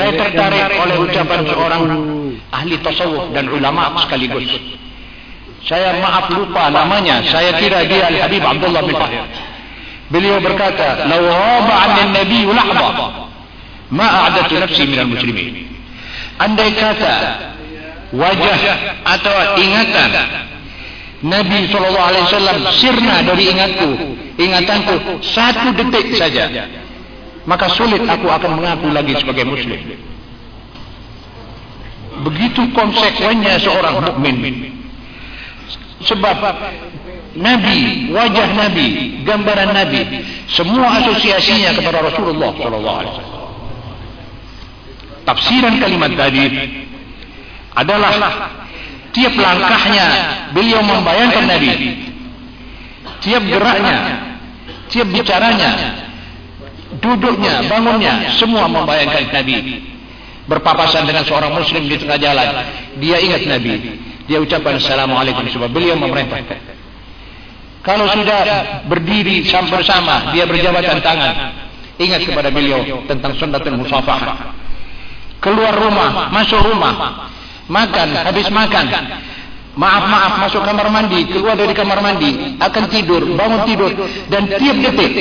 saya tertarik oleh ucapan seorang ahli tasawuf dan ulama sekaligus. Saya maaf lupa namanya. Saya kira dia Al-Habib Abdullah bin Fahir. Beliau berkata, "Law ghaba 'an nabi lahza, ma a'datu nafsi minal muslimin." Andai kata wajah atau ingatan. Nabi sallallahu alaihi wasallam sirna dari ingatku, ingatanku satu detik saja maka sulit aku akan mengaku lagi sebagai muslim. Begitu konsekuennya seorang mukmin. Sebab Nabi, wajah Nabi, gambaran Nabi, semua asosiasinya kepada Rasulullah sallallahu alaihi wasallam. Tafsiran kalimat tadi adalah tiap langkahnya beliau membayangkan Nabi. Tiap geraknya, tiap bicaranya, duduknya, bangunnya, semua membayangkan Nabi. Berpapasan dengan seorang muslim di tengah jalan. Dia ingat Nabi. Dia ucapkan Assalamualaikum sebab beliau memerintah. Kalau sudah berdiri bersama, dia berjabatan tangan. Ingat kepada beliau tentang sunnatul musafah. Keluar rumah, masuk rumah. Makan, habis makan. Maaf-maaf masuk kamar mandi, keluar dari kamar mandi, akan tidur, bangun tidur dan tiap detik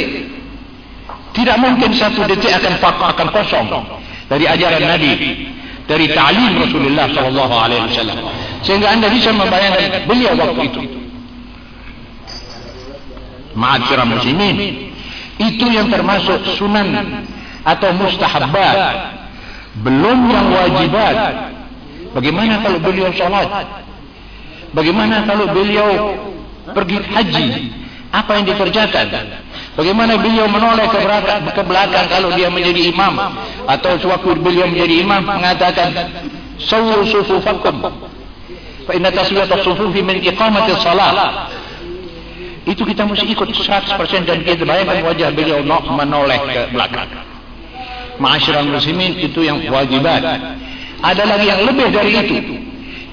tidak mungkin satu detik akan akan kosong dari ajaran Nabi, dari ta'lim Rasulullah sallallahu alaihi wasallam. Sehingga Anda bisa membayangkan beliau waktu itu. Ma'asyiral muslimin, itu yang termasuk sunan atau mustahabbat. Belum yang wajibat. Bagaimana kalau beliau salat? Bagaimana kalau beliau pergi haji? Apa yang dikerjakan? Bagaimana beliau menoleh ke belakang, ke belakang kalau dia menjadi imam? Atau sewaktu beliau menjadi imam mengatakan sawu sufufakum. Fa inna taswiyat as-sufufi min iqamati salat. Itu kita mesti ikut 100% dan kita bayangkan wajah beliau menoleh ke belakang. Ma'asyiral muslimin itu yang wajibat. Ada lagi yang lebih dari itu.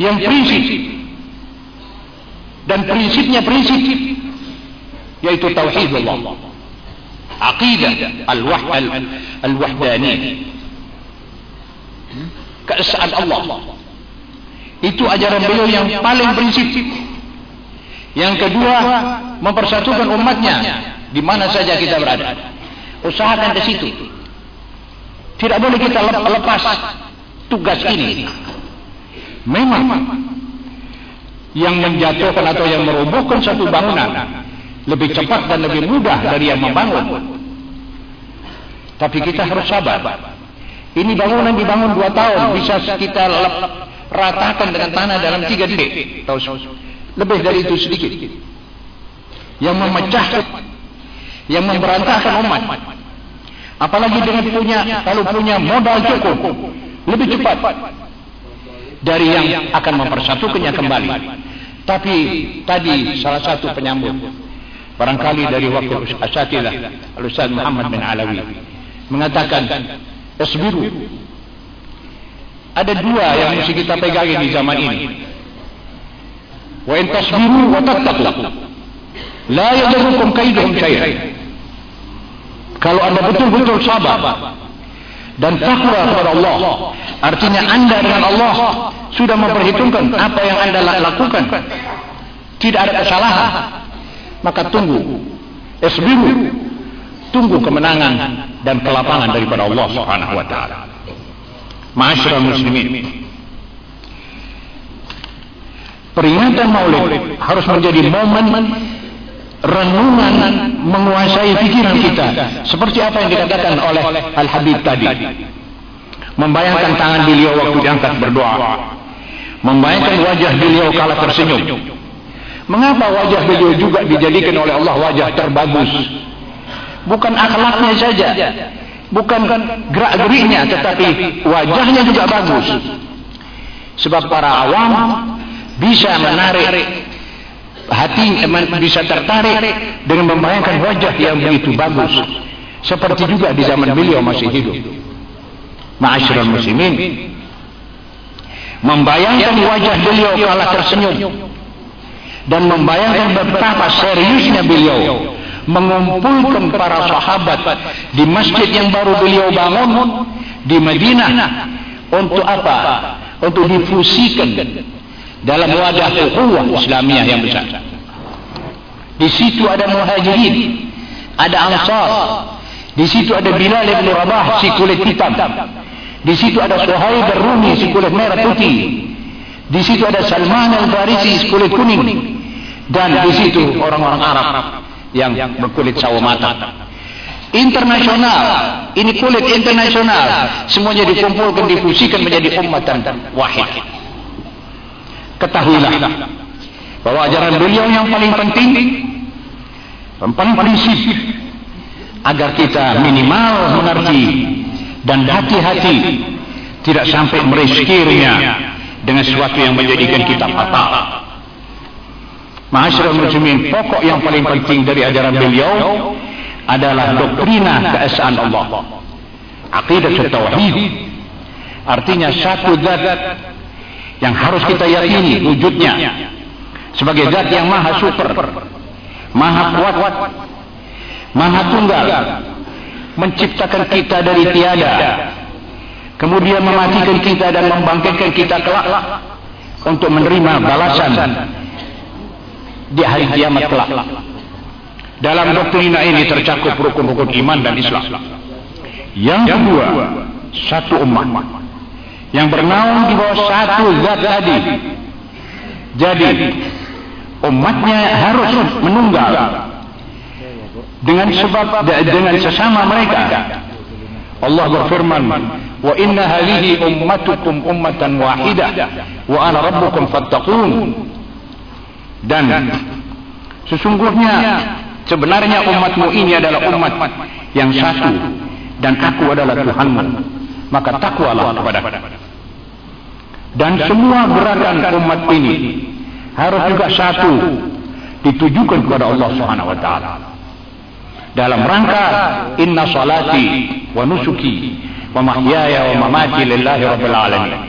Yang prinsip. Dan prinsipnya prinsip yaitu tauhid Allah aqidah al-wahd al-wahdani keesaan Allah. Itu ajaran beliau yang paling prinsip. Yang kedua mempersatukan umatnya di mana saja kita berada. Usahakan ke situ. Tidak boleh kita lepas tugas ini. Memang yang menjatuhkan atau yang merobohkan satu bangunan lebih cepat dan lebih mudah dari yang membangun. Tapi kita harus sabar. Ini bangunan dibangun dua tahun, bisa kita ratakan dengan tanah dalam tiga detik. Tahu lebih dari itu sedikit. Yang memecah, yang memberantakan umat. Apalagi dengan punya, kalau punya modal cukup, lebih cepat dari yang akan mempersatukannya kembali. Tapi tadi salah satu penyambut barangkali dari waktu asatilah Al-Ustaz Muhammad bin Alawi mengatakan esbiru ada dua yang mesti kita pegang di zaman ini. wa in tasbiru wa tattaqu. la yadurrukum kaiduhum syai'an kalau anda betul-betul sabar dan takwa kepada Allah artinya anda dengan Allah sudah memperhitungkan apa yang anda lakukan. tidak ada kesalahan. Maka tunggu. Esbiru tunggu kemenangan dan kelapangan daripada Allah Subhanahu wa taala. Ma'asyiral muslimin. Peringatan maulid harus menjadi momen renungan menguasai pikiran kita seperti apa yang dikatakan oleh Al-Habib tadi. Membayangkan tangan beliau waktu diangkat berdoa. Membayangkan wajah beliau kala tersenyum. Mengapa wajah beliau juga dijadikan oleh Allah wajah terbagus? Bukan akhlaknya saja, bukan gerak-geriknya, tetapi wajahnya juga bagus. Sebab para awam bisa menarik hati bisa tertarik dengan membayangkan wajah yang begitu bagus. Seperti juga di zaman beliau masih hidup. Ma'asyiral muslimin membayangkan wajah beliau kala tersenyum dan membayangkan betapa seriusnya beliau mengumpulkan para sahabat di masjid yang baru beliau bangun di Madinah untuk apa? Untuk difusikan dalam wadah ukhuwah Islamiyah yang besar. Di situ ada muhajirin, ada ansar, di situ ada Bilal bin Rabah si kulit hitam. Di situ ada Suhaib Rumi si kulit merah putih. Di situ ada Salman al-Farisi si kulit kuning. Dan di situ orang-orang Arab yang berkulit sawo mata. Internasional, ini kulit internasional, semuanya dikumpulkan, difusikan menjadi umat dan wahid. Ketahuilah bahwa ajaran beliau yang paling penting yang paling prinsip agar kita minimal mengerti dan hati-hati tidak sampai mereskirnya dengan sesuatu yang menjadikan kita fatal. Masyarakat muslimin pokok yang paling penting dari ajaran beliau adalah doktrina keesaan Allah. Aqidah tauhid. artinya satu zat yang harus kita yakini wujudnya. sebagai zat yang maha super, maha kuat, maha tunggal, menciptakan kita dari tiada, kemudian mematikan kita dan membangkitkan kita kelak untuk menerima balasan di hari kiamat kelak. Dalam doktrina ini tercakup rukun-rukun iman dan Islam. Yang kedua, satu umat yang bernaung di bawah satu zat tadi. Jadi, umatnya harus menunggal dengan sebab dengan sesama mereka. Allah berfirman, "Wa inna hadhihi ummatukum ummatan wahidah wa ana rabbukum fattaqun." Dan sesungguhnya sebenarnya umatmu ini adalah umat yang satu dan aku adalah Tuhanmu. Maka takwalah kepada Dan semua gerakan umat ini harus juga satu ditujukan kepada Allah Subhanahu wa taala. Dalam rangka inna salati wa nusuki wa mahyaya wa mamati lillahi rabbil alamin.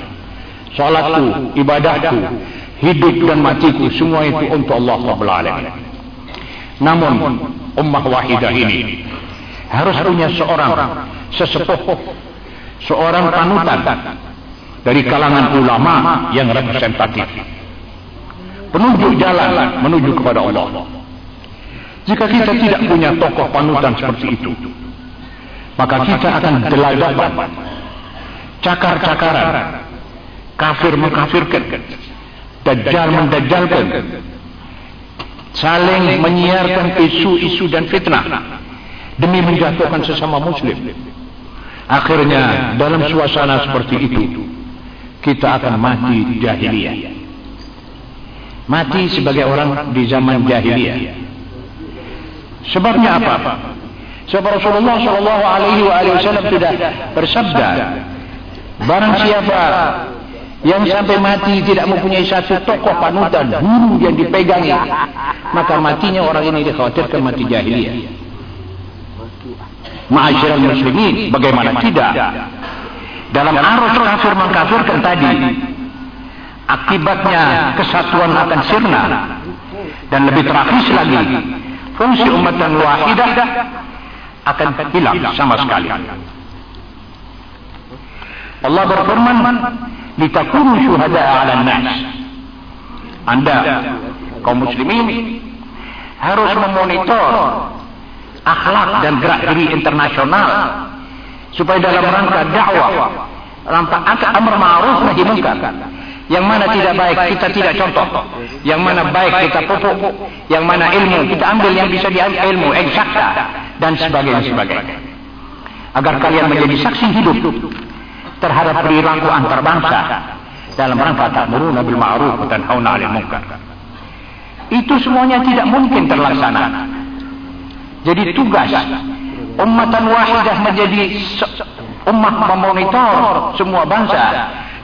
Salatku, ibadahku, hidup dan matiku semua itu untuk Allah Rabbil alamin. Namun ummah wahidah ini harus punya seorang sesepuh seorang panutan dari kalangan ulama yang representatif penunjuk jalan menuju kepada Allah. Jika kita tidak punya tokoh panutan seperti itu, maka kita akan deladapan, cakar-cakaran, kafir mengkafirkan, dajjal mendajjalkan, saling menyiarkan isu-isu dan fitnah demi menjatuhkan sesama muslim. Akhirnya dalam suasana seperti itu, kita akan mati jahiliyah mati sebagai orang di zaman jahiliyah. Sebabnya apa? Sebab Rasulullah Shallallahu Alaihi Wasallam sudah bersabda, barang siapa yang sampai mati tidak mempunyai satu tokoh panutan guru yang dipegangi, maka matinya orang ini dikhawatirkan mati jahiliyah. Ma'asyiral muslimin, bagaimana tidak? Dalam arus kafir mengkafirkan tadi, akibatnya kesatuan akan sirna dan lebih tragis lagi fungsi umat dan wahidah akan hilang sama sekali Allah berfirman litakunu syuhada'a 'alan nas Anda kaum muslimin harus memonitor akhlak dan gerak diri internasional supaya dalam rangka dakwah rangka amar ma'ruf nahi munkar yang mana tidak baik kita tidak contoh. Yang mana baik kita pupuk. Yang mana ilmu kita ambil yang bisa diambil ilmu eksakta dan sebagainya sebagainya. Agar kalian menjadi saksi hidup terhadap perilaku antar bangsa dalam rangka ta'muruna bil ma'ruf dan hauna 'anil munkar. Itu semuanya tidak mungkin terlaksana. Jadi tugas ummatan wahidah menjadi umat memonitor semua bangsa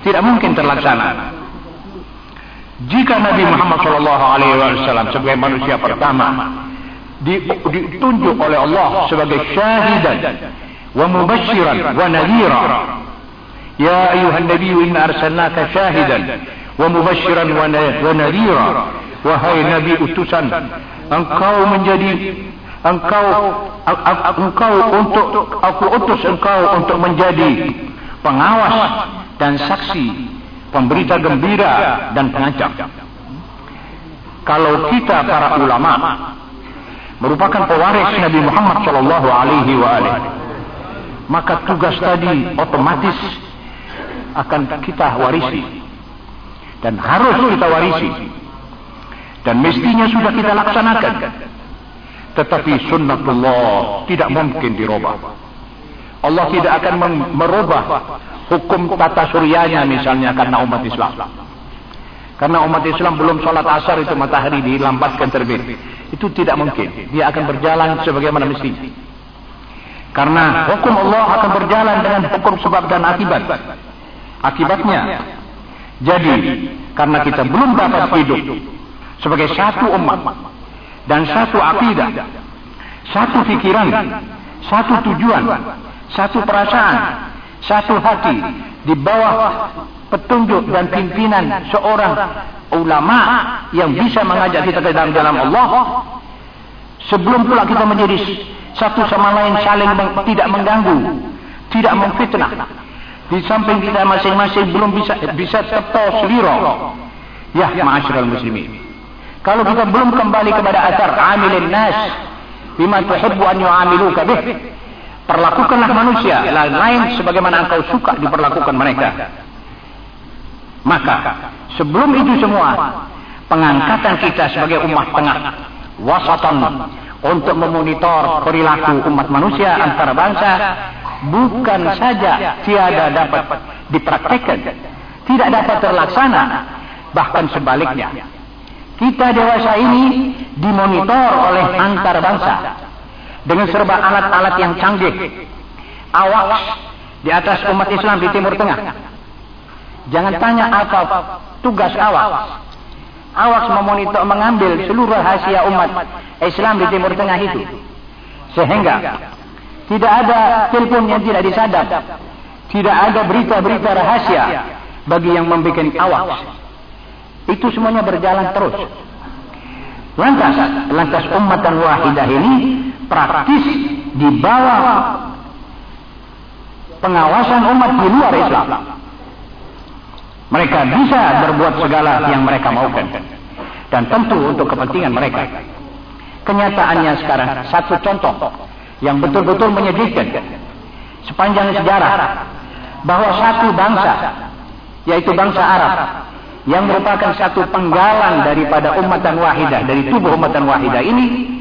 tidak mungkin terlaksana. Jika Nabi Muhammad Shallallahu Alaihi Wasallam sebagai manusia pertama ditunjuk oleh Allah sebagai syahidan wa mubashiran wa nadhira nabi inna arsalnaka syahidan wa mubashiran wa nadhira wahai nabi utusan engkau menjadi engkau engkau untuk aku utus engkau untuk menjadi pengawas dan saksi, pemberita gembira dan pengajak. Kalau kita para ulama merupakan pewaris Nabi Muhammad sallallahu alaihi wa maka tugas tadi otomatis akan kita warisi. Dan harus kita warisi. Dan mestinya sudah kita laksanakan. Tetapi sunnatullah tidak mungkin dirubah. Allah tidak akan merubah hukum tata suryanya misalnya karena umat Islam. Karena umat Islam belum sholat asar itu matahari dilambatkan terbit. Itu tidak mungkin. Dia akan berjalan sebagaimana mestinya. Karena hukum Allah akan berjalan dengan hukum sebab dan akibat akibatnya. Jadi karena kita belum dapat hidup sebagai satu umat dan satu akidah, satu pikiran, satu tujuan, satu perasaan, satu hati di bawah petunjuk dan pimpinan seorang ulama yang bisa mengajak kita ke dalam jalan Allah. Sebelum pula kita menjadi satu sama lain saling tidak mengganggu tidak memfitnah di samping kita masing-masing belum bisa bisa tepo seliro. Ya, ma'asyiral muslimin. Kalau kita belum kembali kepada asar amilin nas bima tuhibbu an yu'amiluka bih. Perlakukanlah manusia lain sebagaimana engkau suka diperlakukan mereka. Maka sebelum itu semua pengangkatan kita sebagai umat tengah wasatan untuk memonitor perilaku umat manusia antara bangsa bukan saja tiada dapat dipraktekkan, tidak dapat terlaksana, bahkan sebaliknya. Kita dewasa ini dimonitor oleh antar bangsa dengan serba alat-alat yang canggih. Awak di atas umat Islam di Timur Tengah. Jangan tanya apa tugas awak. Awak memonitor mengambil seluruh rahasia umat Islam di Timur Tengah itu. Sehingga tidak ada telepon yang tidak disadap. Tidak ada berita-berita rahasia bagi yang membuat awak. Itu semuanya berjalan terus. Lantas, lantas umat dan wahidah ini praktis di bawah pengawasan umat di luar Islam. Mereka bisa berbuat segala yang mereka maukan. Dan tentu untuk kepentingan mereka. Kenyataannya sekarang, satu contoh yang betul-betul menyedihkan sepanjang sejarah bahwa satu bangsa yaitu bangsa Arab yang merupakan satu penggalan daripada umatan wahidah dari tubuh umatan wahidah ini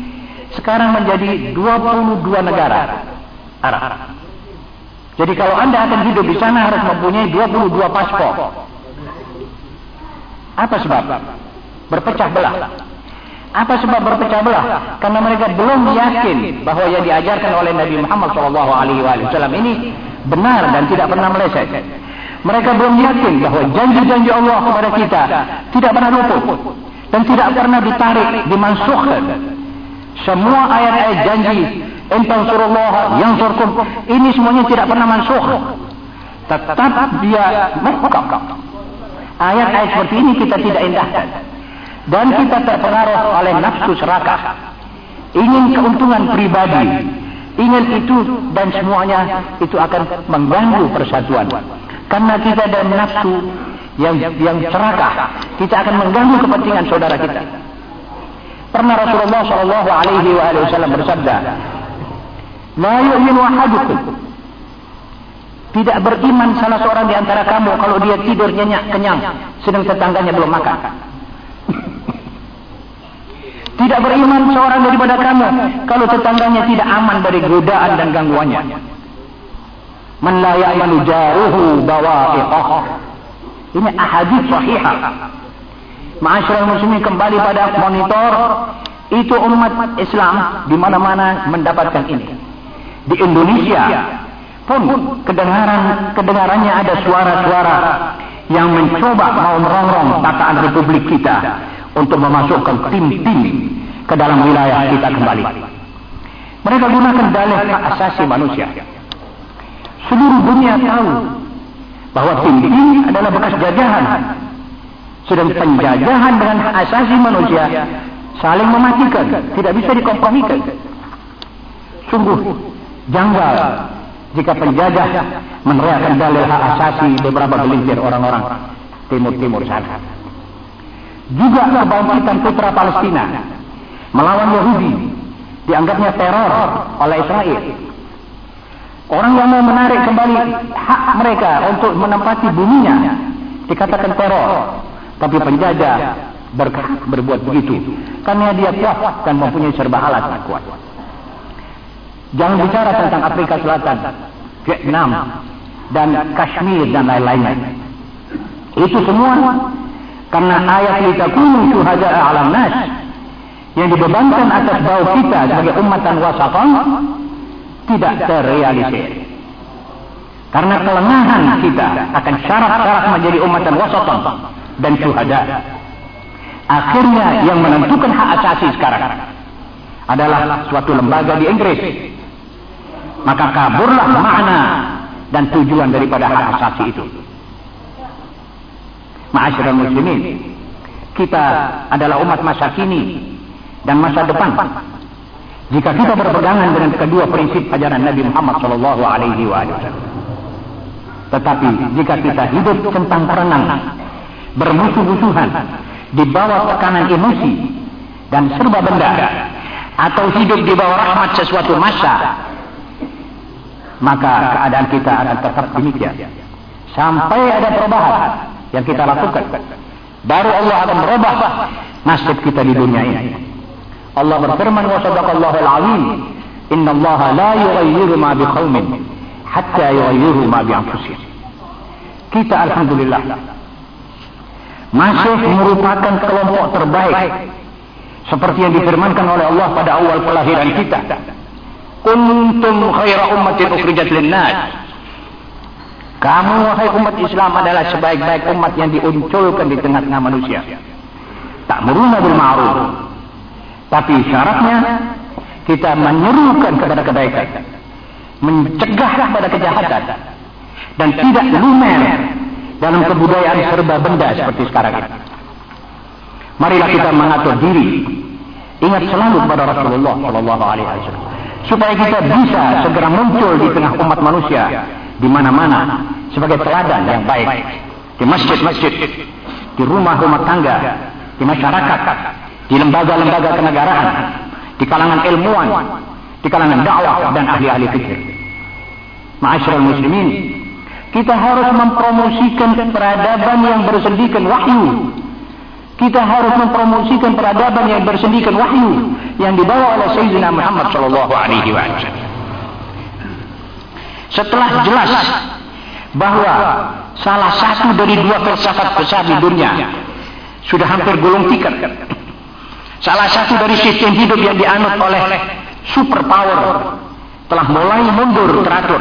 sekarang menjadi 22 negara Arab. Jadi kalau Anda akan hidup di sana harus mempunyai 22 paspor. Apa sebab? Berpecah belah. Apa sebab berpecah belah? Karena mereka belum yakin bahwa yang diajarkan oleh Nabi Muhammad SAW ini benar dan tidak pernah meleset. Mereka belum yakin bahwa janji-janji Allah kepada kita tidak pernah luput dan tidak pernah ditarik, dimansuhkan. Semua ayat-ayat janji Entang surullah yang surkum ini semuanya tidak pernah mansuh. Tetap dia mukam. Ayat-ayat seperti ini kita tidak indahkan dan kita terpengaruh oleh nafsu serakah ingin keuntungan pribadi. Ingin itu dan semuanya itu akan mengganggu persatuan. Karena kita ada nafsu yang yang serakah kita akan mengganggu kepentingan saudara kita. Pernah Rasulullah Shallallahu Alaihi Wasallam bersabda la tidak beriman salah seorang di antara kamu kalau dia tidur nyenyak kenyang sedang tetangganya belum makan tidak beriman seorang daripada kamu kalau tetangganya tidak aman dari godaan dan gangguannya. Man la ya'manu jaruhu bawa'iqah. Ini ahadits sahihah. Ma'asyiral muslimin kembali pada monitor itu umat Islam di mana-mana mendapatkan ini. Di Indonesia pun kedengaran kedengarannya ada suara-suara yang mencoba mau merongrong tataan republik kita untuk memasukkan tim-tim ke dalam wilayah kita kembali. Mereka gunakan dalih hak asasi manusia. Seluruh dunia tahu bahwa tim-tim adalah bekas jajahan. Sedang penjajahan dengan hak asasi manusia saling mematikan, tidak bisa dikompromikan. Sungguh janggal jika penjajah meneriakkan dalil hak asasi beberapa gelintir orang-orang timur-timur sana. Juga kebangkitan putra Palestina melawan Yahudi dianggapnya teror oleh Israel. Orang yang mau menarik kembali hak mereka untuk menempati buminya dikatakan teror. Tapi penjajah ber berbuat begitu karena dia kuat dan mempunyai serba alat yang kuat. Jangan bicara tentang Afrika Selatan, Vietnam, dan Kashmir dan lain-lainnya. Itu semua karena ayat litakunu syuhada alam nas yang dibebankan atas bau kita sebagai umatan wasatan tidak terrealisir. Karena kelengahan kita akan syarat-syarat menjadi umatan wasatan dan syuhada. Akhirnya yang menentukan hak asasi sekarang adalah suatu lembaga di Inggris maka kaburlah makna dan tujuan daripada hak asasi itu. Ma'asyiral muslimin, kita adalah umat masa kini dan masa depan. Jika kita berpegangan dengan kedua prinsip ajaran Nabi Muhammad sallallahu alaihi wasallam. Tetapi jika kita hidup tentang perenang, bermusuh-musuhan, di bawah tekanan emosi dan serba benda, atau hidup di bawah rahmat sesuatu masa maka keadaan kita akan tetap demikian. Sampai ada perubahan yang kita lakukan. Baru Allah akan merubah nasib kita di dunia ini. Allah berfirman wa sadaqallahu al-azim inna Allah la yughayyiru ma biqaumin hatta yughayyiru ma bi anfusihim. Kita alhamdulillah masih merupakan kelompok terbaik seperti yang difirmankan oleh Allah pada awal kelahiran kita kuntum khaira ummatin ukhrijat linnas kamu wahai umat Islam adalah sebaik-baik umat yang diunculkan di tengah-tengah manusia. Tak meruna bil ma'ruf tapi syaratnya kita menyerukan kepada kebaikan mencegah kepada kejahatan dan tidak lumer dalam kebudayaan serba benda seperti sekarang ini. Marilah kita mengatur diri. Ingat selalu kepada Rasulullah sallallahu alaihi wasallam. Supaya kita bisa segera muncul di tengah umat manusia di mana-mana. Sebagai teladan yang baik. Di masjid-masjid di rumah-rumah tangga. Di masyarakat. Di lembaga-lembaga kenegaraan. Di kalangan ilmuwan. Di kalangan dakwah dan ahli-ahli fikir ma'asyiral muslimin kita harus mempromosikan peradaban yang bersendikan wahyu. Kita harus mempromosikan peradaban yang bersendikan wahyu yang dibawa oleh Sayyidina Muhammad sallallahu alaihi wasallam. Setelah jelas bahwa salah satu dari dua filsafat besar di dunia sudah hampir gulung tikar. Salah satu dari sistem hidup yang dianut oleh superpower telah mulai mundur teratur.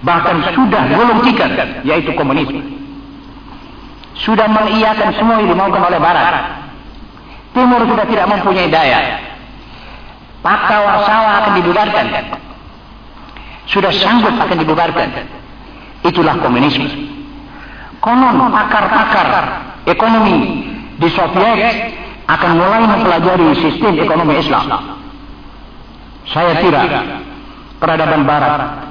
Bahkan sudah gulung tikar yaitu komunisme sudah mengiyakan semua yang dimaukan oleh barat. Timur sudah tidak mempunyai daya. Maka warsawa akan dibubarkan. Sudah sanggup akan dibubarkan. Itulah komunisme. Konon pakar-pakar ekonomi di Soviet akan mulai mempelajari sistem ekonomi Islam. Saya kira peradaban barat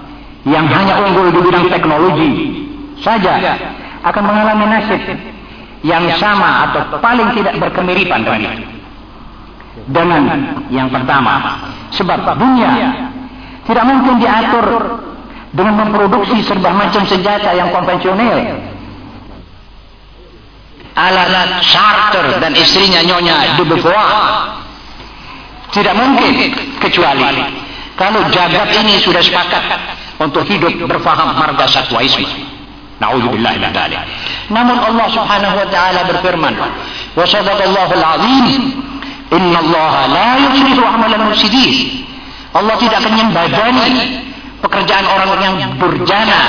yang hanya unggul di bidang teknologi saja akan mengalami nasib yang sama atau paling tidak berkemiripan dengan itu. Dengan yang pertama, sebab dunia tidak mungkin diatur dengan memproduksi serba macam senjata yang konvensional. Alat charter dan istrinya Nyonya Beauvoir tidak mungkin kecuali kalau jagat ini sudah sepakat untuk hidup berfaham marga satwaisme. Nauzubillah min dzalik. Namun Allah Subhanahu wa taala berfirman, "Wa sadaqallahu al-azim, inna Allah la yuslihu amal al-mufsidin." Allah tidak akan membadani pekerjaan orang yang berjana